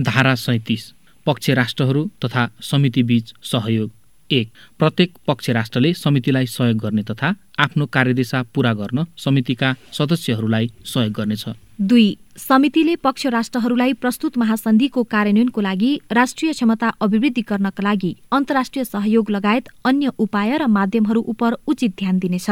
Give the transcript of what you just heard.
धारा सैतिस पक्ष राष्ट्रहरू तथा समितिबीच सहयोग। एक प्रत्येक पक्ष राष्ट्रले समितिलाई सहयोग गर्ने तथा आफ्नो कार्यदिशा पूरा गर्न समितिका सदस्यहरूलाई सहयोग गर्नेछ। दुई समितिले पक्ष राष्ट्रहरूलाई प्रस्तुत महासन्धिको कार्यान्वयनको लागि राष्ट्रिय क्षमता अभिवृद्धि गर्नका लागि अन्तर्राष्ट्रिय सहयोग लगायत अन्य उपाय र माध्यमहरू उप उचित ध्यान दिनेछ।